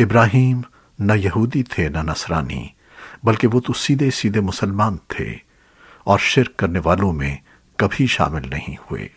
ابراہیم نہ یہودی تھے نہ نصرانی، بلکہ وہ تو سیدھے سیدھے مسلمان تھے، اور شرک کرنے والوں میں کبھی شامل نہیں ہوئے۔